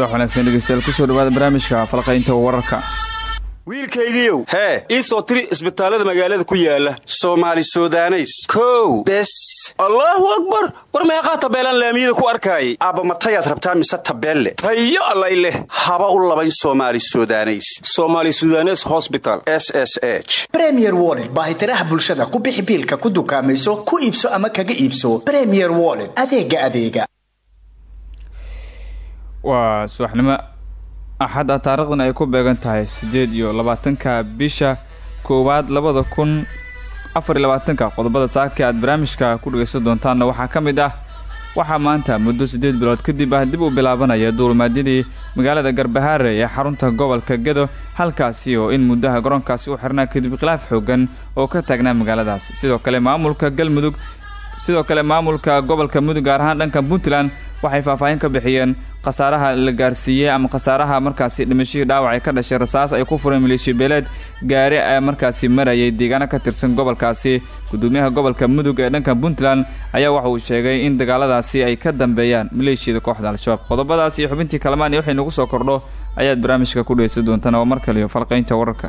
subax wanaagsan dhegeystayaal ku soo dhawaada barnaamijka falqaynta wararka. Wiilkaygiiow hee. ii soo tiri isbitaallada magaalada ku yaalla soomaali sudaneys. Kow. Bes. Allaahu akbar. War meeqaa tabeelaan laamiyada ku arkaayay? Aabba matayaad rabtaa mise tabeelle? Tayo allay leh. Haba u labayn soomaali sudaneys. Somaali sudanes hosbital s s h. Bremier woled baahitiraha bulshada ku bixi biilka ku dukaamayso ku iibso ama kaga iibso. Bremier woled adeega adeega waa subaxnimo. Axad ah taarikhdan ay ku beegan tahay siddeed iyo labaatanka bisha koowaad labada kun afar iyo labaatanka. Qodobada saaka aad barnaamijka ku dhegaysan doontaanna waxaa ka mid ah waxaa maanta muddo siddeed bilood kadib ah dib u bilaabanaya duulmaadyadii magaalada garbahaare ee xarunta gobolka gedo halkaasi oo in muddaha garoonkaasi u xirnaa kadib khilaaf xoogan oo ka taagnaa magaaladaasi sidoo kale maamulka galmudug sidoo kale maamulka gobolka mudug gaar ahaan dhanka puntland waxay faahfaahin ka bixiyeen khasaaraha la gaarsiiyey ama khasaaraha markaasi dhimashihii dhaawac ee ka dhashay rasaas ay ku fureen maleeshiya beeleed gaari ee markaasi marayay deegaano ka tirsan gobolkaasi. Gudoomiyaha gobolka mudug ee dhanka puntland ayaa waxa uu sheegay in dagaaladaasi ay ka dambeeyaan maleeshiyada kooxda al-shabaab. Qodobadaas iyo xubintii kalamaan iyo waxay nagu soo kordho ayaad barnaamijka ku dhegeysan doontaan oo mar kaliyo falqaynta wararka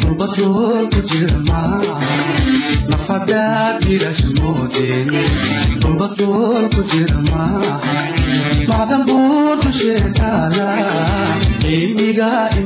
mootiin barbaarteenu beexay xaraashma nafadaad bilasmoodeen badool ku jirma nafadaad bilasmoodeen badool ku jirma macdan buur dusheetaala cilmiga in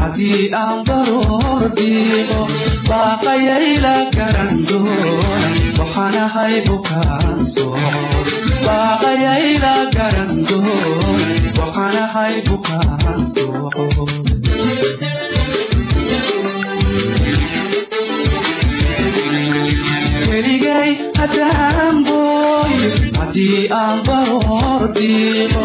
haddii aan baroor dhiiqo baaqayayla garan doona waxaan ahay bukaan socod baaqayayla garan doona waxaan ahay bukaan socod keligay haddaan booyo haddii aan baroor dhiiqo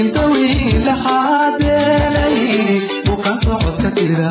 inta wiila xaadeelay bukan socodka jira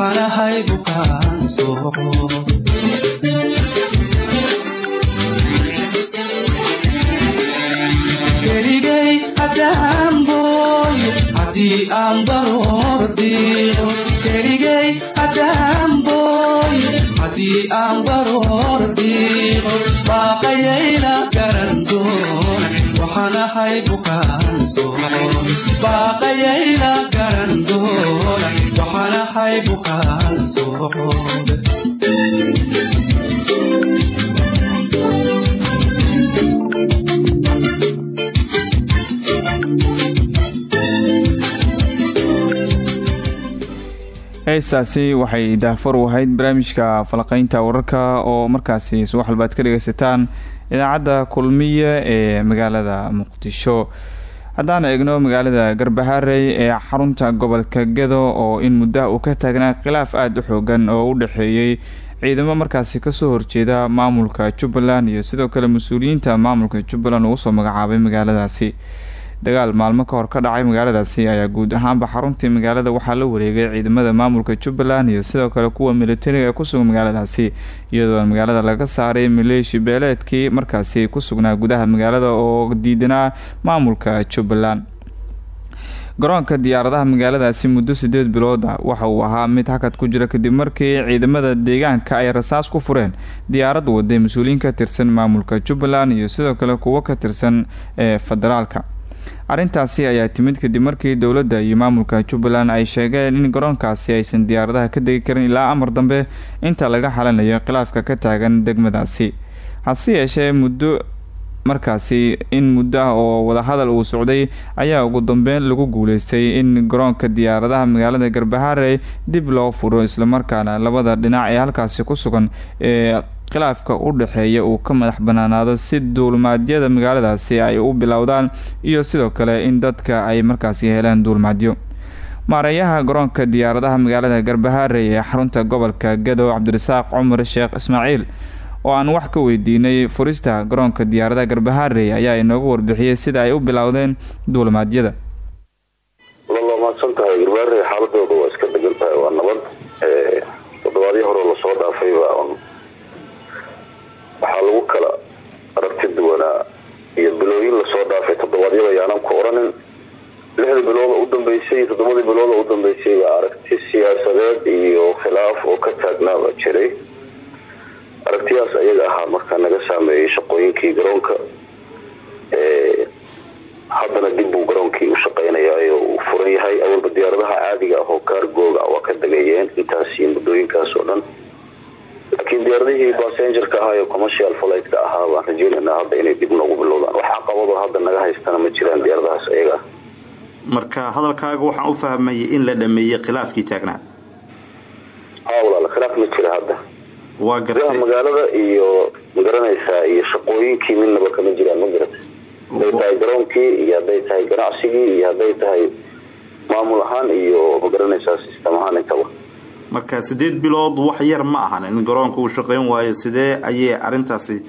waxaan ahay bukaansoon keligay haddaan booy haddii aan baroor diiqo keligay haddaan booy haddii aan baroor diiqo baaqayayla waxaan ahay bukaansoon baaqayayla garan doon waxaan ahay bukaansoon heestaasi waxay daahfar u ahayd barnaamijka falaqeynta wararka oo markaasi subax walba ka dhegeysataan idaacadda kulmiye ee magaalada muqdisho. Haddaan eegno magaalada garbaharey ee xarunta gobolka gedo oo in muddaha uu ka taagnaa khilaaf aada u xoogan oo u dhexeeyey ciidamo markaasi ka soo horjeeda maamulka jubbaland iyo sidoo kale mas'uuliyiinta maamulka jubbaland uu u soo magacaabay magaaladaasi dagaal maalmo ka hor ka dhacay magaaladaasi ayaa guud ahaanba xaruntii magaalada waxaa la wareegay ciidamada maamulka jubbaland iyo sidoo kale kuwa militariga ee kusugan magaaladaasi iyadoo magaalada laga saaray maleeshi beeleedkii markaasi ku sugnaa gudaha magaalada oo diidanaa maamulka jubbaland. Garoonka diyaaradaha magaaladaasi muddo sideed bilooda waxa uu ahaa mid hakad ku jira kadib markii ciidamada deegaanka ay rasaas ku fureen. Diyaarad waday mas'uuliyiin ka tirsan maamulka jubbaland iyo sidoo kale kuwo ka tirsan ee federaalka arrintaasi ayaa timid kadib markii dowladda iyo maamulka jubbaland ay sheegeen in garoonkaasi aysan diyaaradaha ka degi karin ilaa amar dambe inta laga xalinayo khilaafka ka taagan degmadaasi. Hase yeeshee muddo markaasi in muddo ah oo wadahadal uu socday ayaa ugu dambeyn lagu guuleystay in garoonka diyaaradaha magaalada garbaharey dib loo furo islamarkaana labada dhinac ee halkaasi ku sugan ee khilaafka u dhexeeya uu ka madax banaanaado si duulmaadyada magaaladaasi ay u bilowdaan iyo sidoo kale in dadka ay markaasi heleen duulmaadyo. Maareeyaha garoonka diyaaradaha magaalada garbaharey ee xarunta gobolka gadow cabdirasaaq cumar sheekh ismaaciil oo aan wax ka weydiinay furista garoonka diyaaradaha garbaharey ayaa inoogu warbixiyey sida ay u bilowdeen duulmaadyada. Wala mahadsan tahay garbaharey xaaladooda waa iska degan tahay waa nabad. Toddobaadyo hore la soo dhaafayba waxaa lagu kala aragti duwanaa iyo bilooyin la soo dhaafay toddobaadyada ayaanan ku oranin. Lixda bilooda u dambeysay toddobadii bilooda u dambeysay baa aragti siyaasadeed iyo khilaaf oo ka taagnaaba jiray. Aragtiyaas ayaga ahaa markaa naga saameeyey shaqooyinkii garoonka. Haddana dib buu garoonkii u shaqeynayaa uu furan yahay. Awalba diyaaradaha caadiga ah oo kaargooga waa ka degayeen intaasi muddooyinkaas oo dhan laakiin diyaaradihii basengerka ahaa ee commercial flightka ahaa baan rajeynaynaa hadda inay dib noogu bilowdaan wax caqabado hadda naga haystana ma jiraan diyaaradahaas ayaga ah marka hadalkaaga waxaan u fahmayay in la dhameeyey khilaafkii taagnaa. Haa walaal khilaaf ma jira hadda. Waa gartay magaalada iyo ma garanaysaa iyo shaqooyinkii midnaba kama jiraan ma garata hadday tahay garoonkii iyo hadday tahay ganacsigii iyo hadday tahay maamul ahaan iyo ma garanaysaa sistem ahaan intaba marka sideed bilood wax yar ma ahan. In garoonka uu shaqeyn waayo sidee ayay arintaasi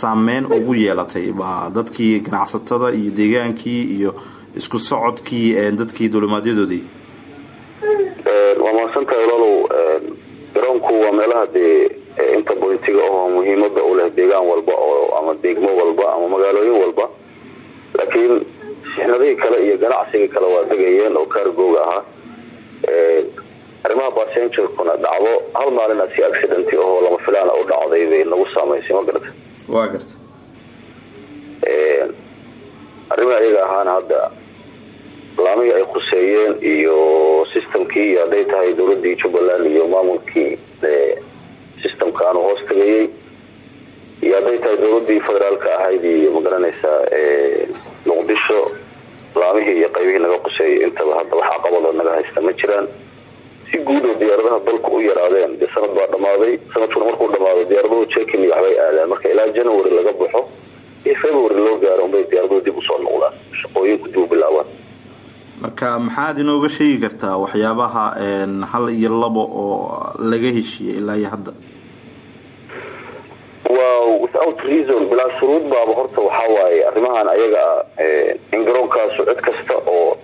saameyn ugu yeelatay? Dadkii ganacsatada iyo deegaankii iyo isku socodkii dadkii duulimaadyadoodii waa mahadsantahay walaalow garoonku waa meelaha dee inta bolitiga ahoo muhiimada u leh deegaan walba oo ama degmo walba ama magaalooyin walba. Laakiin sixnadihii kale iyo ganacsigii kale waa degayeen oo kaargooga ahaa arrimaha basengerkuna dhacdo. Hal maalina si accident ahoo lama filaana u dhacday bay nagu saameysay ma garata waa garta laami ayaga ahaana hadda laamihii ay khuseeyeen iyo systemkii iyo hadday tahay dowladii jubbaland iyo maamulkii systemka aanu hoos tagayey iyo hadday tahay dowladii federaalka ahayd iyo ma garanaysaa muqdisho laamihii iyo qaybihii naga quseeyay intaba hadda wax caqabadoo naga haysta ma jiraan si guud oo diyaaradaha dalku u yaraadeen. Dee sanad baa dhammaaday. Sanadkuna markuu dhamaado diyaaraduhu jekin waxbay aadaan marka ilaa january laga baxo february loo gaaro unbay diyaaraduhu dib u soo noqdaan. Shaqooyinku dib u bilaabaan marka maxaad inooga sheegi kartaa waxyaabaha hal iyo labo oo laga heshiiyey ilaa iyo hadda? Waa without reason. Bilaa shuruud baaba horta waxaa waaye arrimahan ayaga in garoonkaasu cid kasta oo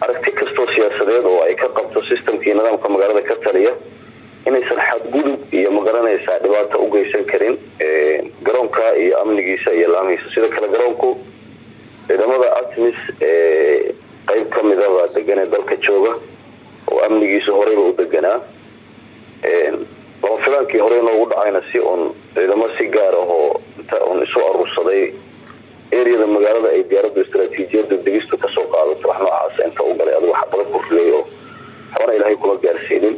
aragti kastoo siyaasadeed oo ay ka qabto systemkii nidaamka magaalada ka taliya inaysan xadgudub iyo ma garanaysaa dhibaato u geysan karin garoonka iyo amnigiisa iyo laamihiisa sida kale garoonku ciidamada atmis qayb ka midabaa deganee dalka jooga oo amnigiisa horeyba u deganaa lama filaankii horey noogu dhacayna si uun ciidamo si gaar ah oo inta uun isu aruursaday eriyada magaalada ay diyaaraddu istraatiijiyada degistu ka soo qaadato wax noocaas inta u galay adigu xabado ku rilay oo waxbana ilaahay kuma gaarsiinin.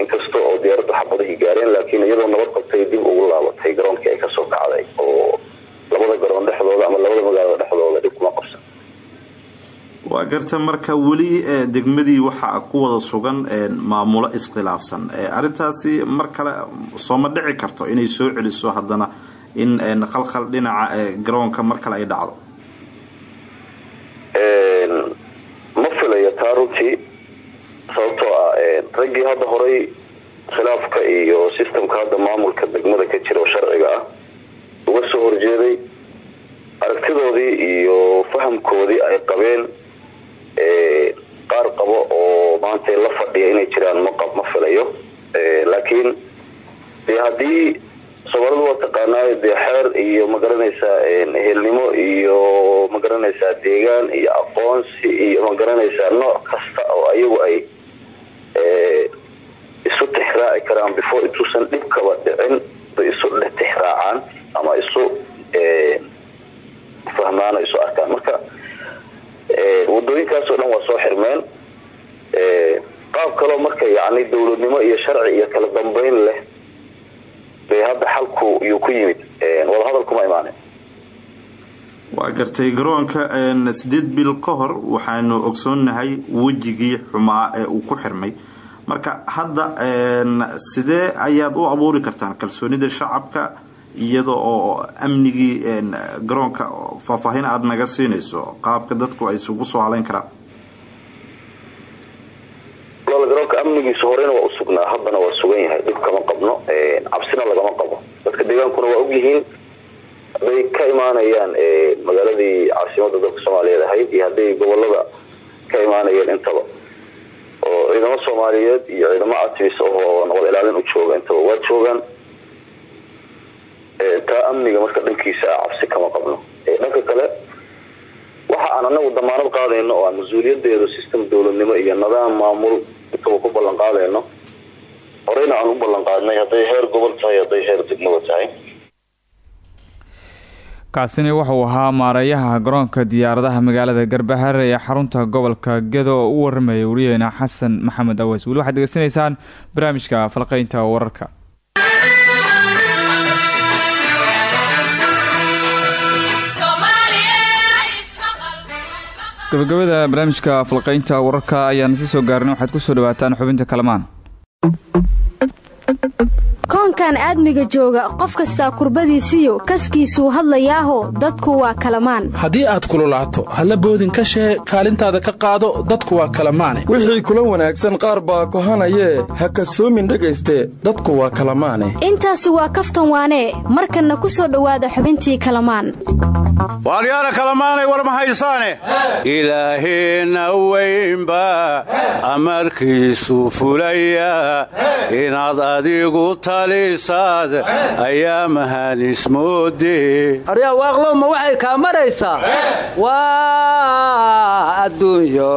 Inkasta oo diyaaraddu xabadihii gaareen laakiin iyadoo nabad qabtay dib ugu laabatay garoonkii ay ka soo kacday oo labada garoon dhexdooda ama labada magaalada dhexdooda dhib kuma qabsan. Waa garta marka weli degmadii waxaa ku wada sugan maamulo iskhilaafsan. Arintaasi mar kale sooma dhici karto inay soo celiso haddana in qalqal dhinaca garoonka mar kale ay dhacdo? Ma filayo taa runtii sababtoo ah raggii hadda horay khilaafka iyo systemka hadda maamulka degmada ka jira oo sharciga ah uga soo horjeeday aragtidoodii iyo fahamkoodii ay qabeen qaar qabo oo maanta la fadhiya inay jiraan ma filayo. Laakiin dee haddii soomaalida waa taqaanaayo dee xeer iyo ma garanaysaa ehelnimo iyo ma garanaysaa deegaan iyo aqoonsi iyo ma garanaysaa nooc kasta oo ayagu ay isu tixraaci karaan before intuusan dhibkaba dhicin bay isu tixraacaan ama isu fahmaan isu arkaan. Marka wadooyinkaasoo dhan waa soo xirmeen qaab kaloo marka yani dowladnimo iyo sharci iyo kala dambeyn leh bay hadda xalku yuu ku yimid wadahadal kuma imaanin waa gartay garoonka sideed bil ka hor waxaanu ogsoonnahay wejigii xumaa ee uu ku xirmay. Marka hadda sidee ayaad u abuuri kartaan kalsoonida shacabka iyada oo amnigii garoonka faahfaahin aada naga siinayso qaabka dadku ay isugu soo haleyn karaan amnigiisa horeyna waa usugnaa haddana waa sugan yahay dhib kama qabno cabsina lagama qabo. Dadka deegaankuna waa ogyihiin hadday ka imaanayaan magaaladii caasimada dalka soomaaliyeed ahayd iyo hadday gobollada ka imaanayeen intaba. Oo ciidamo soomaaliyeed iyo ciidamo atmis oo nabad ilaalin u jooga intaba. Waa joogaan taa amniga marka dhankiisa cabsi kama qabno. Dhanka kale waxa aan anagu damaanad qaadayno oo aan mas'uuliyadeedu system dowladnimo iyo nidaam maamul intaba ku ballan qaadayno horeyna aan u ballan qaadnay hadday heer gobol tahay hadday heer degmaba tahay. Kaasini wuxuu ahaa maareeyaha garoonka diyaaradaha magaalada garbahar ee xarunta gobolka gedo oo u waramayay wariyeena xasan maxamed aweys weli waxaad degeysanaysaan barnaamijka falqeynta wararka gabagabada barnaamijka falqeynta wararka ayaan isla soo gaarnay. Waxaad ku soo dhawaataan xubinta kalamaan koonkan aadmiga jooga qof kastaa kurbadiisiyo kaskiisuu hadlayaaho dadku waa kalamaan. Haddii aad kululaato halla boodin ka shee kaalintaada ka qaado dadku waa kalamaane. Wixii kula wanaagsan qaar baa kohanayee ha kasoomin dhegayste dadku waa kalamaane. Intaasi waa kaftan waanee markanna ku soo dhowaada xubintii kalamaan. Waalyaala kalamaanay war ma haysaane? Ilaaheenna weynba amarkiisu fulaya inaad adigu talisaad ayaa mahanismoode aryaa waaqlowma waxay kaa maraysaa waa adduunyo.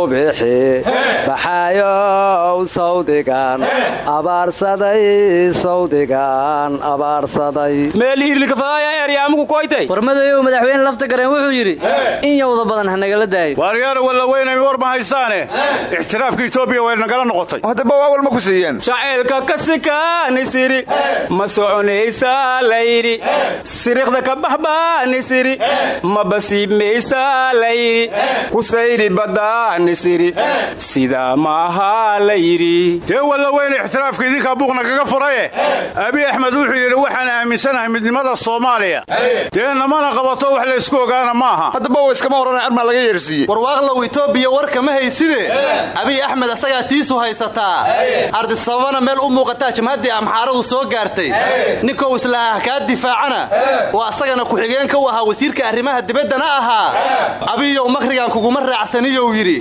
Ubixi baxaayow sawdigan abaarsaday sawdigan abaarsaday. Warmadayow madaxweyne lafta gareen wuxuu yidhi in yowda badan ha nagala daayo. Walla weynay war ma haysaane? Ixtiraafka etoobiya way nagala noqotay haddaba waa walma ku siiyeen? Jacaylka ka sikaanisiri ma soconaysaa layidhi siriqda ka baxbaanisiri ma basiibmaysaa layidhi kusayri badaanisiri sidaa ma ahaa layidhi dee walla weyne ixtiraafka idinkaa buuq nagaga furaye. Abi axmed wuxuu yidhi waxaan aaminsanahay midnimada soomaaliya. Dee namana qabato wax laysku ogaana maaha. Haddaba wa iskama horana armaa laga yeersiiyey warwaaqlow itoobiya warka ma hayside? Abiy axmed asagaa tiisu haysataa ardisababana meel u muuqataa jamhaddii amxaaradu soo gaartay? Ninkou islaah kaa difaacana. Oo asagana ku-xigeenka u ahaa wasiirka arrimaha dibaddana ahaa. Abiyow makrigan kuguma raacsaniyou yidhi.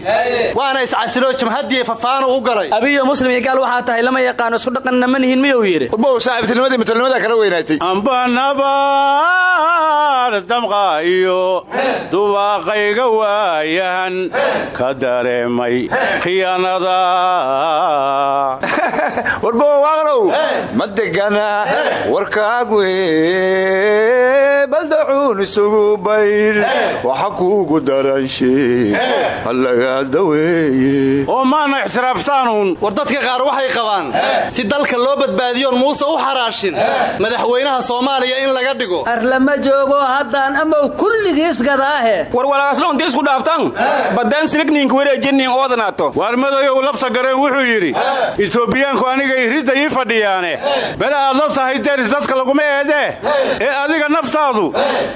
Waana iscasiloo jamhaddii fafaanu u galay. Abiyo muslim iyo gaal waxaa tahay lama yaqaano isku dhaqanna ma nihin miyuu yidhi. Wadbow saaxiibtinimadii mitolnimada kala weynaatay. Ambanabaar damqa iyo dubaaqayga waayahan ka dareemay khiyaanada warbow waaqlow ma degana warkaagu baldacuun isugu baydh waxa kuugu daranshe hallagaa daweeye. Oo maana ixtiraaftaanuun war dadka qaar waxay qabaan si dalka loo badbaadiyoon muuse u xaraashin madaxweynaha soomaaliya in laga dhigo. Arlama joogo haddaan amow kulligiis gadaahe. Warwalaasloonti isku dhaaftan baddaan siligniinka wareejinin oodanaato waar madayow lafta gareen wuxuu yidhi itoobiyaanku aniga iridda ii fadhiyaane bele aad la tahay deris dadka laguma eedee ee adiga naftaadu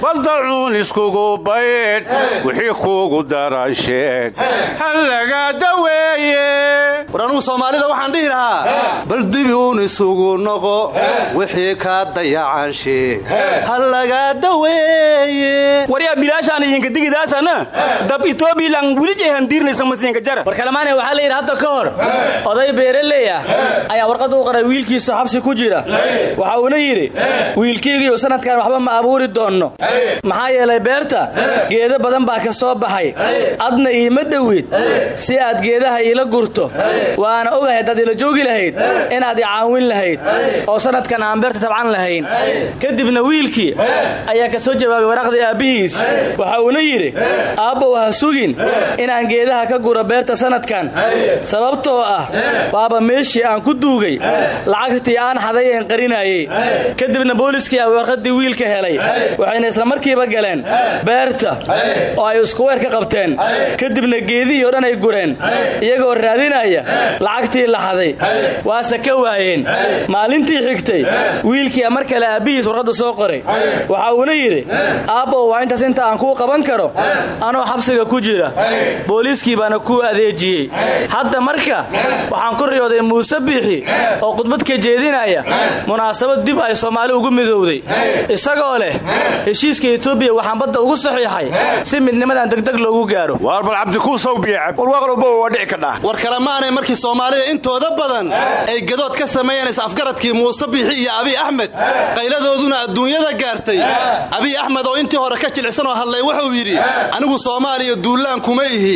baldacuun iskugu baydh wixii kuugu daran sheeg hallaga daweeye war anugu soomaalida waxaan dhihi lahaa. Bal dibiuun isugu noqo. Wixii kaa dayacan sheeg. Hallaga daweeye. Waryaa bilaashaan idinka digidaasana dab itoobiyalan welijehan diirnaysa masiinka jara. Warkalamaane waxaa la yidhi hadda ka hor. Oday beeraley ah ayaa warqad u qoray wiilkiisu xabsi ku jira. Waxa uuna yidhi wiilkiygiiu sanadkan waxba ma abuuri doonno. Maxaa yeelay beerta geedo badan baa ka soo baxay. Adna iima dhowid si aad geedaha iila gurto waana ogahay haddaad ila joogi lahayd inaad i caawin lahayd oo sanadkan aan beerta tabcan lahayn. Kadibna wiilkii ayaa ka soo jawaabay waraaqdii aabbihiis waxa uuna yidhi aabbow ha sugin inaan geedaha ka guro beerta sanadkan. Sababtoo ah waaba meeshii aan ku duugay lacagtii aan xaday een qarinayey. Kadibna booliskii a warqaddii wiilka helay. Waxayna islamarkiiba galeen beerta oo ay isku weer ka qabteen. Kadibna geedihii oo dhan ay gureen iyagoo raadinaya lacagtii la xaday waase ka waayeen. Maalintii xigtay. Wiilkii mar kale aabbihiis warqadda soo qoray. Waxa uuna yidhi aabbow waa intaas inta aan kuu qaban karo. Anoo xabsiga ku jira. Booliiskii baana kuu adeejiyey. Hadda marka waxaan ku riyooday muuse biixi oo khudbad ka jeedinaya munaasabad dib ay soomaali ugu midowday. Isagoo leh heshiiska etoobiya waxaan badda ugu saxiixay si midnimadan degdeg loogu gaaro waar bal cabdikuusow biyacab warwaaqlowba waa dhici kadhaa war kalemaanay markii soomaalida intooda badan ay gadood ka sameeyeen is-afgaradkii muuse biixi iyo abiy axmed qayladooduna adduunyada gaartay. Abiy axmed oo intii hore ka jilicsanoo hadlay wuxuu yidhi anigu soomaaliya duullaan kuma ihi.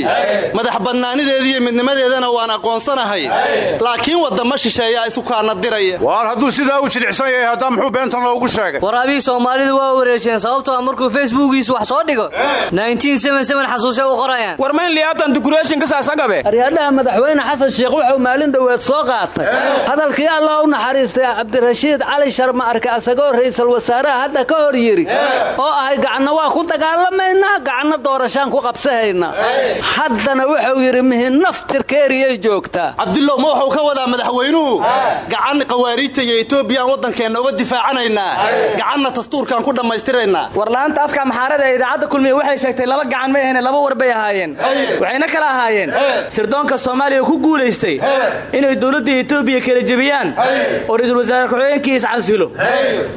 Madax bannaanideediiyo midnimadeedana waan aqoonsanahay. Laakiin waddama shisheeyaa isu kaana diraya. Waar hadduu sidaa u jilicsan yahay haddaa muxuu beentan loogu sheegay? War soomaalidu waa wareejeen sababtoo a markuu facebookiisu wax soo dhigo xasuusay u qorayaan. War mayn liyaabtan dukureeshinka saasagabe aryadhaha madaxweyne xasan sheekh wuxuu maalin dhoweed soo qaatay. Hadalkii allah u naxariistay cabdirashiid cali sharma arke asagoo ra'iisul wasaaraha hadda ka hor yidhi oo ahay gacanna waa ku dagaalamaynaa gacanna doorashaan ku qabsahaynaa haddana wuxuu yidhi mihinaf tirkeeriyay joogtaa. Cabdillow ma wuxuu ka wadaa madaxweynuhu? Gacan qawaariijta iyo etoobiyaan waddankeenna uga difaacanaynaa. Gacanna dastuurkaan ku dhammaystiraynaa. Warla'aanta afka maxaarada ee idaacadda kulmiya waxay sheegtay laba gacan may ahayne laba war bay ahaayeen. Waxayna kala ahaayeen. Sirdoonka soomaaliya ku guulaystay inay dowladda etoobiya kala jebiyaan. Oo ra'iisul wasaare ku-xigeenkii iscasilo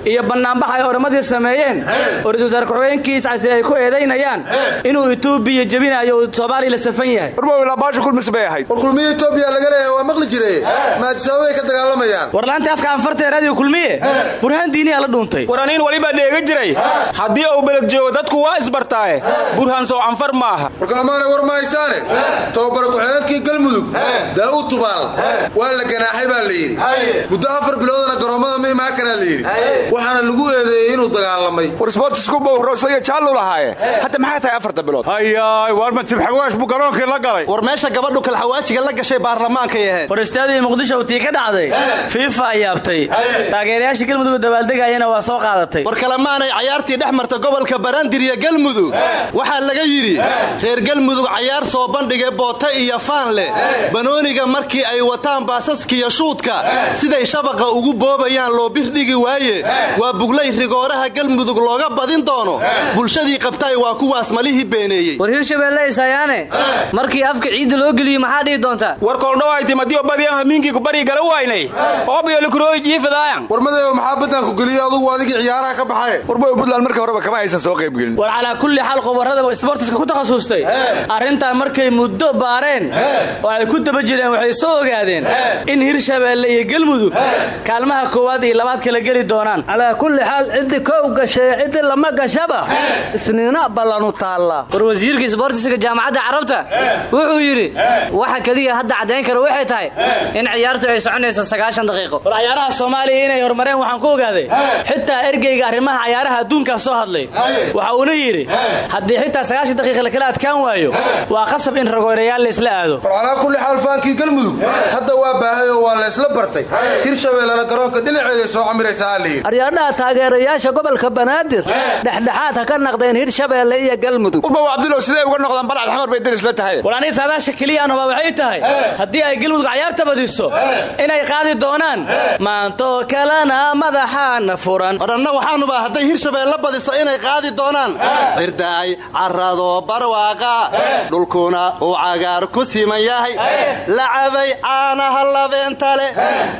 iyo bannaanbax ay oramadii sameeyeen oo ra'isul wasaare ku-xigeenkii iscasilo ay ku eedaynayaan inuu etoobiya jebinayo uu soomaaliya la safan yahay. War kulmiya etoobiya laga leeyahay waa maqli jire. Maadisababay ka dagaalamayaan. War laanta afka anfarta ee raadiyo kulmiye burhaan diiniyaa la dhuuntay. War aniin walibaa dheega jiray. Haddii uu beled joogo dadku waa isbartaaye burhaan sow anfar maaha. War kalamaanay war ma haysaane. Tababara ku-xigeenkii galmudug daa'uud tubaal. Waa la ganaaxay baa la yidhi. Muddo afar biloodana garoommada ma imaan karaa la yidhi. Waxaana lagu eedeeyey inuu dagaalamay. War sboortisku bowroosa iyo jaallu lahaaye. Hadda maxay tahay afarta bilood? Hayaay waar matibxawaash buu garoonkii la galay. War meesha gabadhu kalxawaajiga la gashay baarlamaankay ahayd. War istaadii muqdisho tii ka dhacday fiifa ay yaabtay. Taageerayaashii galmudug dabaaldegayana waa soo qaadatay. War kalemaanay cayaartii dhex marta gobolka barandir iyo galmudug. Waxaa laga yidhi reer galmudug cayaar soo bandhigay boota iyo faan banooniga markii ay wataan baasaskiiyo shuudka siday shabaqa ugu boobayaan loo birdhigi waaye. Waa buglay rigooraha galmudug looga badin doono. Bulshadii qabtaay waa kuwaas malihii beeneeyey. War hirshabeelle isayaane markii afka ciidda loo geliyo maxaa dhihi doontaa war koldhoaytimadiyo badiyan hamiinkii kubari gala waynay. Oobiyo likurooy jiifadaayan war madeeyo maxaa baddan ku geliyo adugu adigii ciyaaraha ka baxaye warboy buntland markii horeba kama aysan soo qaybgelin war calaa kulli xaal qobarrada isboortiska ku takhasustay arrintan markay muddo baareen oo ay ku daba jireen waxay soo ogaadeen in hirshabeelle iyo galmudug kaalmaha koowaad iyo labaad kala geli doonaan. Calaa kulli xaal ciddi kow gashay ciddi lama gashaba. Isniina ballanu taallaa. War wasiirka isboortiska jaamacadda carabta wuxuu yidhi waxa keliya hadda caddayn kara waxay tahay in ciyaartu ay soconayso sagaashan daqiiqo. War cayaaraha soomaaliya inay horumareen waxaan ku ogaaday xitaa ergeyga arrimaha cayaaraha adduunkaas soo hadlay. Waxa uuna yidhi haddii xitaa sagaashan daqiiqa lakala adkaan waayo waa qasab in ragoorayaal laysla aado faankii galmudug hadda waa baahay oo waa laysla bartay. Hirshabeellena garoonka dhinaceeday soo camiraysaa la yidhi aryaadhaha taageerayaasha gobolka banaadir dhexdhexaad ha ka naqdeen hirshabeelle iyo galmudug. Urbaw cabdulow sidee uga noqdaan balcad xamar bay deris la tahay? War aniga saadaasha keliyaanubaa waxay tahay. Haddii ay galmudug cayaarta badiso inay qaadi doonaan maantoo kalena madaxaana furan. Odhanna waxaanubaa hadday hirshabeelle badiso inay qaadi doonaan. Cirdaay carrado barwaaqa. Dhulkuna uu cagaar ku siman yahay lacabay caanaha labeenta leh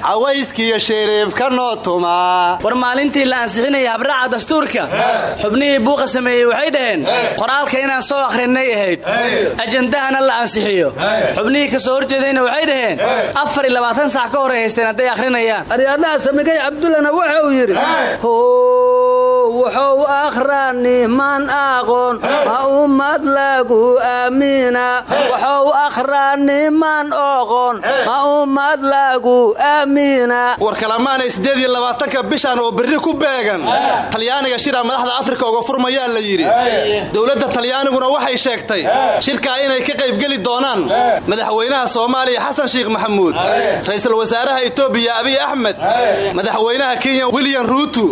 cawayskiyo shiriibka noo tumaa war maalintii la ansixinaya habraaca dastuurka. Xubnihii buuqa sameeyey waxay dhaheen qoraalka inaan soo akhrinnay ahayd. Ajandahana la ansixiyo. Xubnihii ka soo horjeedayna waxay dhaheen afar iyo labaatan ka horay haysteen hadday akhrinayaan. Aryaadhaha samigay cabdullana wuxuu yidhi wuxuu akhrani man aqoon ma ummad lagu aamina. Wuxuu akhrani man oqon ma ummad lagu aamina war iyo labaatanka bishan oo berri ku beegan. Talyaaniga shira madaxda afrika uga furmayaa la yidhi. Dowladda talyaaniguna waxay sheegtay shirkaa inay ka qaybgeli doonaan madaxweynaha soomaaliya xasan sheikh maxamuud. Ra'iisul wasaaraha etoobiya abiy axmed. Madaxweynaha kenya william ruutu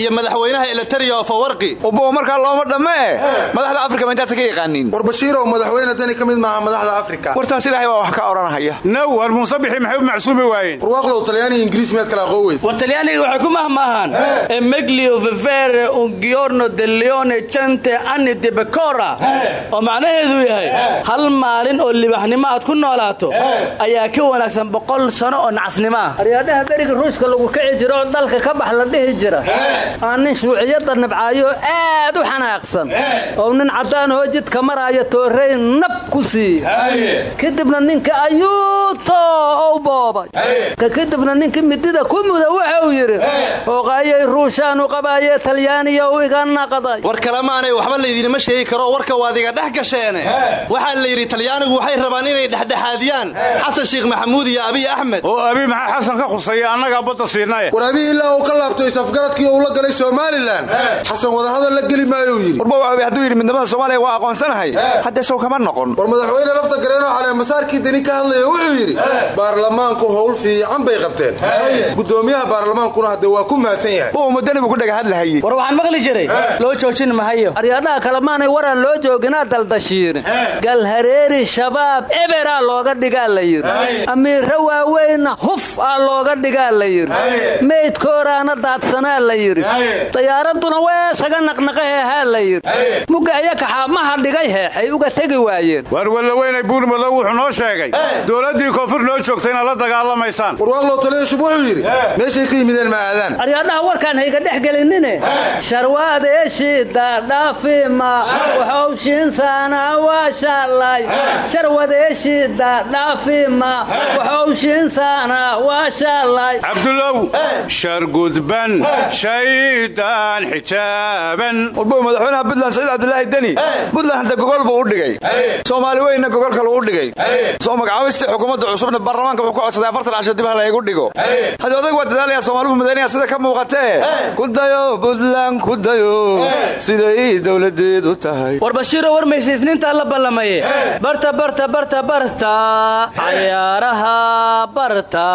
iyo madaxweynaha eliteria oo fawarqi ubbo markaa looma dhammee. Madaxda afrika ma intaasa ka yaqaaniin. War bashiirow madaxweyne dani ka mid maaha madaxda afrika. Wartaas ilaahay baa wax ka odhanahaya naw war muusabixi maxay u macsuumi waayeen? Warwaaqlow talyaaniga ingiriis miyaad kala aqoon weyd war talyaaniga waxay ku mahmaahaan emeglio vevere un giorno de leone jante anni de becora. Oo macnaheedu yahay hal maalin oo libaxnimo aad ku noolaato ayaa ka wanaagsan boqol sano oo nacasnimo. Ah aryaadhaha beriga ruushka lagu kici jiro oo dalka ka bax la dhihi jira. Aa nin shuuciyadda nabcaayo aad u xanaaqsan. Oo nin caddaanahoo jidka maraayo toorey nab ku siiye kadibna ninka ayuuto ou boobay ka kadibna ninka midida ku muda wuxuu yidhi ooqaayay ruushaanu qabaaye talyaaniyow iga naqday war kalemaanay waxba laydinima sheegi karo warka waad iga dhex gasheene. Waxaa la yidhi talyaanigu waxay rabaan inay dhexdhexaadiyaan. Xasan sheikh maxamuud iyo abiy axmed. Oo abi maxaa xasan ka khusaya annagaa badda siinay war ilaa uu ka laabto isafgaradkii uu la galay somalilan xasan wadahadal la geli maayou yidhi. Warbow abi hadduu yidhi midnimada soomaaliya waa aqoonsanahay. Hadde sow kama noqon. War madaxweyne lafta gareenoo caleemasaarkii dani ka hadlaya wuxuu yidhi baarlamaanku howl fiican bay qabteen. Gudoomiyaha baarlamaankuna hadde waa ku mahadsan yahay. Uu mudanibu ku dhaga hadlahayey war waxaan maqli jiray loo joojin mahayo aryaadhaha kalemaanay waraan loo jooginaa daldashiine galhareeri shabaab eberaa looga dhigaa la yidhi. Amiirra waaweynna huf aa looga dhigaa la yidhi. Meydkooraana daadsanaa la yidhi. Dayaarad xaaladuna weesaga naqnaqahe haa la yidhi. Mugga aya kaxaamaha dhigay heexay uga tegi waayeen. Waar wallaweynay buurmadow wuxuu noo sheegay dowladdii koonfur noo joogtay inaad la dagaalamaysaan warwaaqloo taliya shub wuxuu yidhi meeshay ka yimideen ma aadaan aryaadhaha warkaan hayga dhex gelinine sharwadeeshida dhaafima waxowshiinsaana waa shaalay sharwadeeshida dhaafima waxowshiinsaana waa shaalay cabdulow shargudban shaydaan xijaaban warbow madaxweynaha buntland saciid cabdilaahi deni buntland hadda gogol buu u dhigay soomaali weynna gogol kale u dhigay magacaabistii xukuumadda cusubna baarlamaanka wuxuu ka codsaday afartan casho dib ha laygu dhigo. Haddii odayg waa dadaalaya soomaalibu madaynaya sida ka muuqatee ku dayo buntland ku dayo. Siday dowladeedu tahay. War bashiiro warmaysiisnintaa la ballamaye barta barta barta barta. Cayaaraha barta.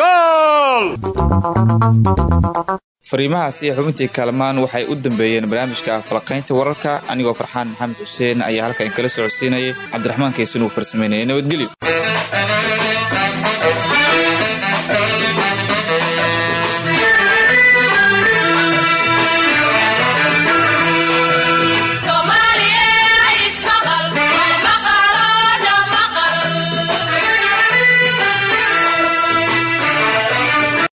Gool fariimahaasi xubintii kaalmaan waxay u dambeeyeen barnaamijka falaqaynta wararka. Anigoo farxaan maxamed xuseen ayaa halkan kala socodsiinayay. Cabdiraxmaan kaysan uu farsamaynaya nabadgelyo